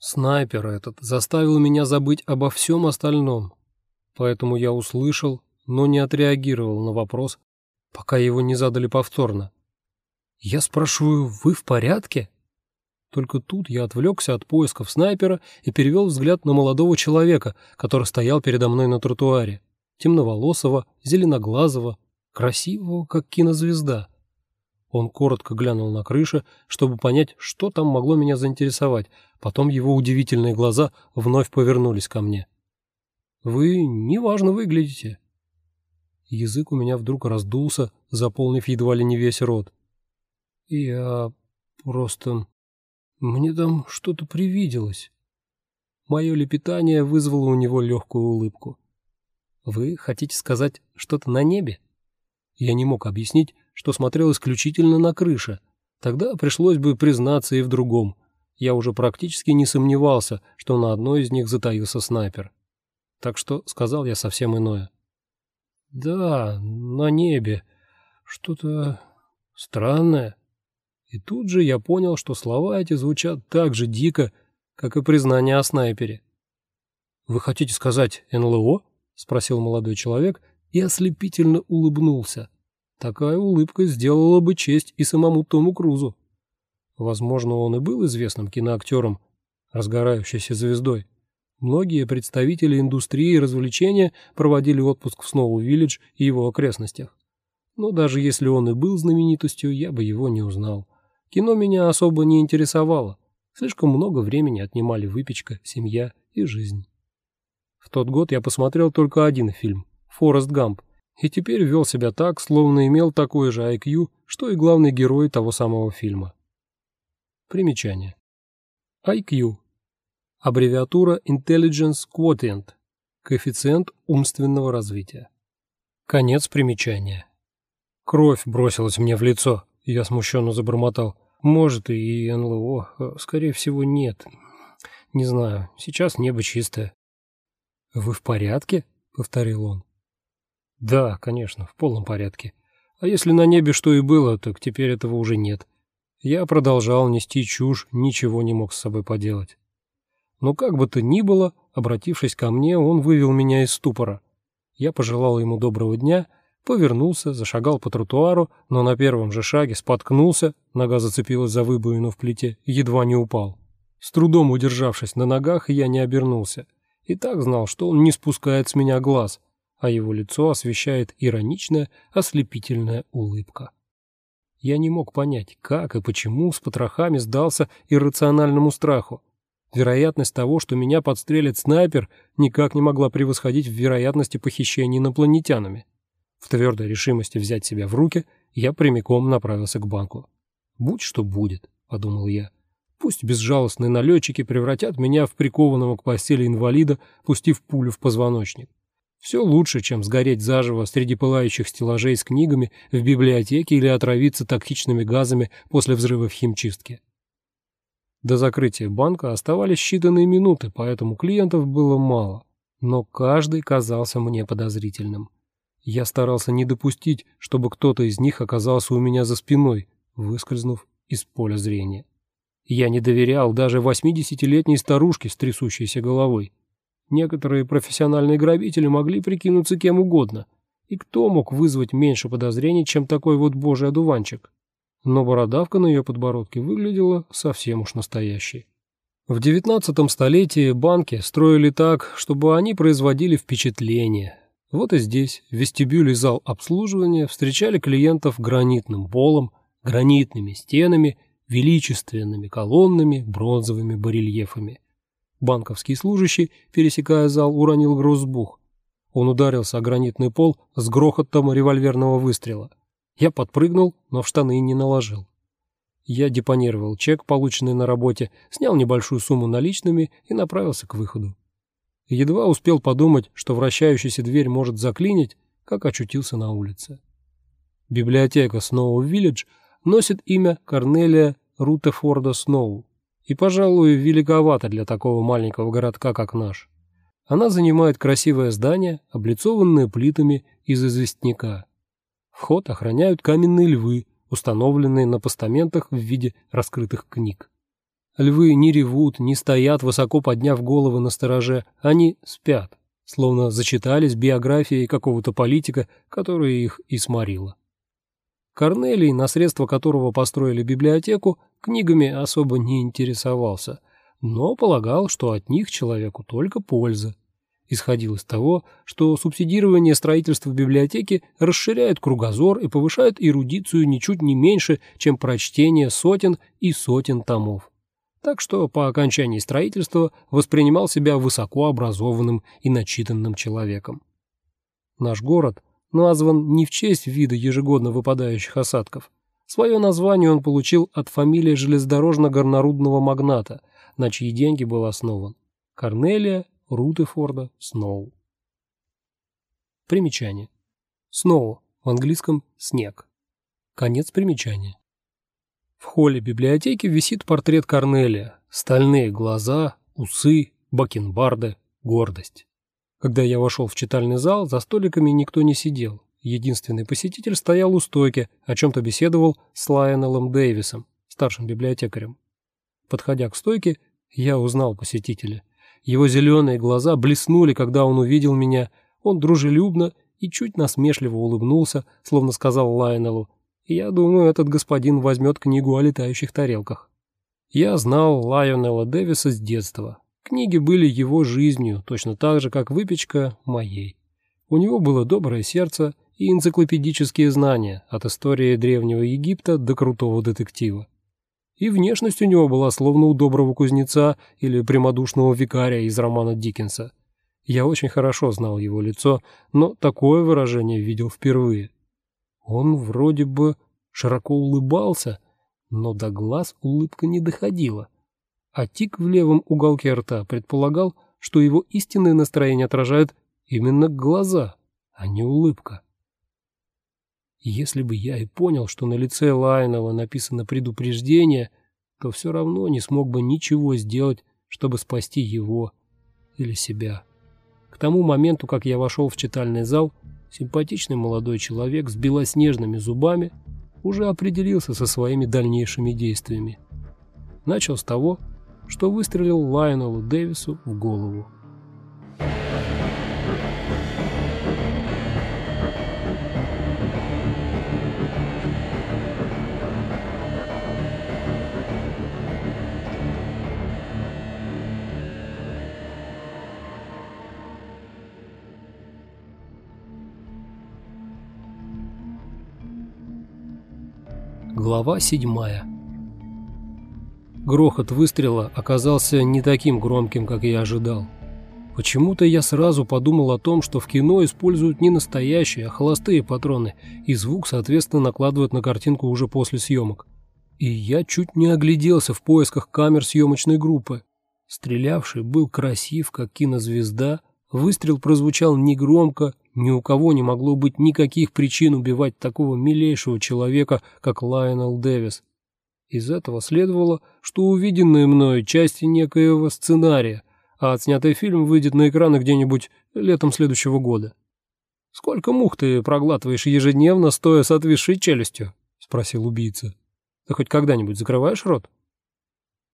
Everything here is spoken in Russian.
Снайпер этот заставил меня забыть обо всем остальном, поэтому я услышал, но не отреагировал на вопрос, пока его не задали повторно. Я спрашиваю, вы в порядке? Только тут я отвлекся от поисков снайпера и перевел взгляд на молодого человека, который стоял передо мной на тротуаре. Темноволосого, зеленоглазого, красивого, как кинозвезда. Он коротко глянул на крышу, чтобы понять, что там могло меня заинтересовать. Потом его удивительные глаза вновь повернулись ко мне. «Вы неважно выглядите». Язык у меня вдруг раздулся, заполнив едва ли не весь рот. «Я просто... Мне там что-то привиделось». Мое лепетание вызвало у него легкую улыбку. «Вы хотите сказать что-то на небе?» Я не мог объяснить, что смотрел исключительно на крыше. Тогда пришлось бы признаться и в другом. Я уже практически не сомневался, что на одной из них затаился снайпер. Так что сказал я совсем иное. «Да, на небе. Что-то странное». И тут же я понял, что слова эти звучат так же дико, как и признание о снайпере. «Вы хотите сказать НЛО?» — спросил молодой человек и ослепительно улыбнулся. Такая улыбка сделала бы честь и самому Тому Крузу. Возможно, он и был известным киноактером, разгорающейся звездой. Многие представители индустрии развлечения проводили отпуск в Сноу-Виллидж и его окрестностях. Но даже если он и был знаменитостью, я бы его не узнал. Кино меня особо не интересовало. Слишком много времени отнимали выпечка, семья и жизнь. В тот год я посмотрел только один фильм «Форест Гамп», и теперь вел себя так, словно имел такой же IQ, что и главный герой того самого фильма. Примечание. IQ. Аббревиатура Intelligence Quotient. Коэффициент умственного развития. Конец примечания. Кровь бросилась мне в лицо, я смущенно забормотал. Может, и НЛО, э, скорее всего, нет. Не знаю, сейчас небо чистое. «Вы в порядке?» — повторил он. Да, конечно, в полном порядке. А если на небе что и было, так теперь этого уже нет. Я продолжал нести чушь, ничего не мог с собой поделать. Но как бы то ни было, обратившись ко мне, он вывел меня из ступора. Я пожелал ему доброго дня, повернулся, зашагал по тротуару, но на первом же шаге споткнулся, нога зацепилась за выбоину в плите, едва не упал. С трудом удержавшись на ногах, я не обернулся. И так знал, что он не спускает с меня глаз — а его лицо освещает ироничная, ослепительная улыбка. Я не мог понять, как и почему с потрохами сдался иррациональному страху. Вероятность того, что меня подстрелит снайпер, никак не могла превосходить в вероятности похищения инопланетянами. В твердой решимости взять себя в руки, я прямиком направился к банку. «Будь что будет», — подумал я. «Пусть безжалостные налетчики превратят меня в прикованного к постели инвалида, пустив пулю в позвоночник. Все лучше, чем сгореть заживо среди пылающих стеллажей с книгами в библиотеке или отравиться токсичными газами после взрыва в химчистке. До закрытия банка оставались считанные минуты, поэтому клиентов было мало, но каждый казался мне подозрительным. Я старался не допустить, чтобы кто-то из них оказался у меня за спиной, выскользнув из поля зрения. Я не доверял даже 80-летней старушке с трясущейся головой. Некоторые профессиональные грабители могли прикинуться кем угодно, и кто мог вызвать меньше подозрений, чем такой вот божий одуванчик? Но бородавка на ее подбородке выглядела совсем уж настоящей. В девятнадцатом столетии банки строили так, чтобы они производили впечатление. Вот и здесь, в вестибюле зал обслуживания, встречали клиентов гранитным полом, гранитными стенами, величественными колоннами, бронзовыми барельефами. Банковский служащий, пересекая зал, уронил грузбух. Он ударился о гранитный пол с грохотом револьверного выстрела. Я подпрыгнул, но в штаны не наложил. Я депонировал чек, полученный на работе, снял небольшую сумму наличными и направился к выходу. Едва успел подумать, что вращающаяся дверь может заклинить, как очутился на улице. Библиотека Сноу-Виллидж носит имя Корнелия Рутефорда Сноу и, пожалуй, великовато для такого маленького городка, как наш. Она занимает красивое здание, облицованное плитами из известняка. Вход охраняют каменные львы, установленные на постаментах в виде раскрытых книг. Львы не ревут, не стоят, высоко подняв головы на стороже, они спят, словно зачитались биографией какого-то политика, которая их и сморила. Корнелий, на средства которого построили библиотеку, книгами особо не интересовался, но полагал, что от них человеку только польза. Исходил из того, что субсидирование строительства библиотеки расширяет кругозор и повышает эрудицию ничуть не меньше, чем прочтение сотен и сотен томов так что по окончании строительства воспринимал себя высокообразованным и начитанным человеком. Наш город назван не в честь вида ежегодно выпадающих осадков. Свое название он получил от фамилии железнодорожно-горнорудного магната, на чьи деньги был основан. Корнелия Рутефорда Сноу. Примечание. Сноу, в английском «снег». Конец примечания. В холле библиотеки висит портрет Корнелия. Стальные глаза, усы, бакенбарды, гордость. Когда я вошел в читальный зал, за столиками никто не сидел. Единственный посетитель стоял у стойки, о чем-то беседовал с Лайонеллом Дэвисом, старшим библиотекарем. Подходя к стойке, я узнал посетителя. Его зеленые глаза блеснули, когда он увидел меня. Он дружелюбно и чуть насмешливо улыбнулся, словно сказал Лайонеллу я думаю, этот господин возьмет книгу о летающих тарелках. Я знал Лайонела Дэвиса с детства. Книги были его жизнью, точно так же, как выпечка моей. У него было доброе сердце и энциклопедические знания от истории Древнего Египта до крутого детектива. И внешность у него была словно у доброго кузнеца или прямодушного викария из романа Диккенса. Я очень хорошо знал его лицо, но такое выражение видел впервые. Он вроде бы широко улыбался, но до глаз улыбка не доходила. А тик в левом уголке рта предполагал, что его истинное настроение отражает именно глаза, а не улыбка. Если бы я и понял, что на лице Лайнова написано предупреждение, то все равно не смог бы ничего сделать, чтобы спасти его или себя. К тому моменту, как я вошел в читальный зал, Симпатичный молодой человек с белоснежными зубами уже определился со своими дальнейшими действиями. Начал с того, что выстрелил Лайонелу Дэвису в голову. Глава седьмая. Грохот выстрела оказался не таким громким, как я ожидал. Почему-то я сразу подумал о том, что в кино используют не настоящие, а холостые патроны, и звук, соответственно, накладывают на картинку уже после съемок. И я чуть не огляделся в поисках камер съемочной группы. Стрелявший был красив, как кинозвезда, выстрел прозвучал негромко, ни у кого не могло быть никаких причин убивать такого милейшего человека, как Лайонел Дэвис. Из этого следовало, что увиденные мною части некоего сценария, а отснятый фильм выйдет на экраны где-нибудь летом следующего года. «Сколько мух ты проглатываешь ежедневно, стоя с отвисшей челюстью?» — спросил убийца. «Ты хоть когда-нибудь закрываешь рот?»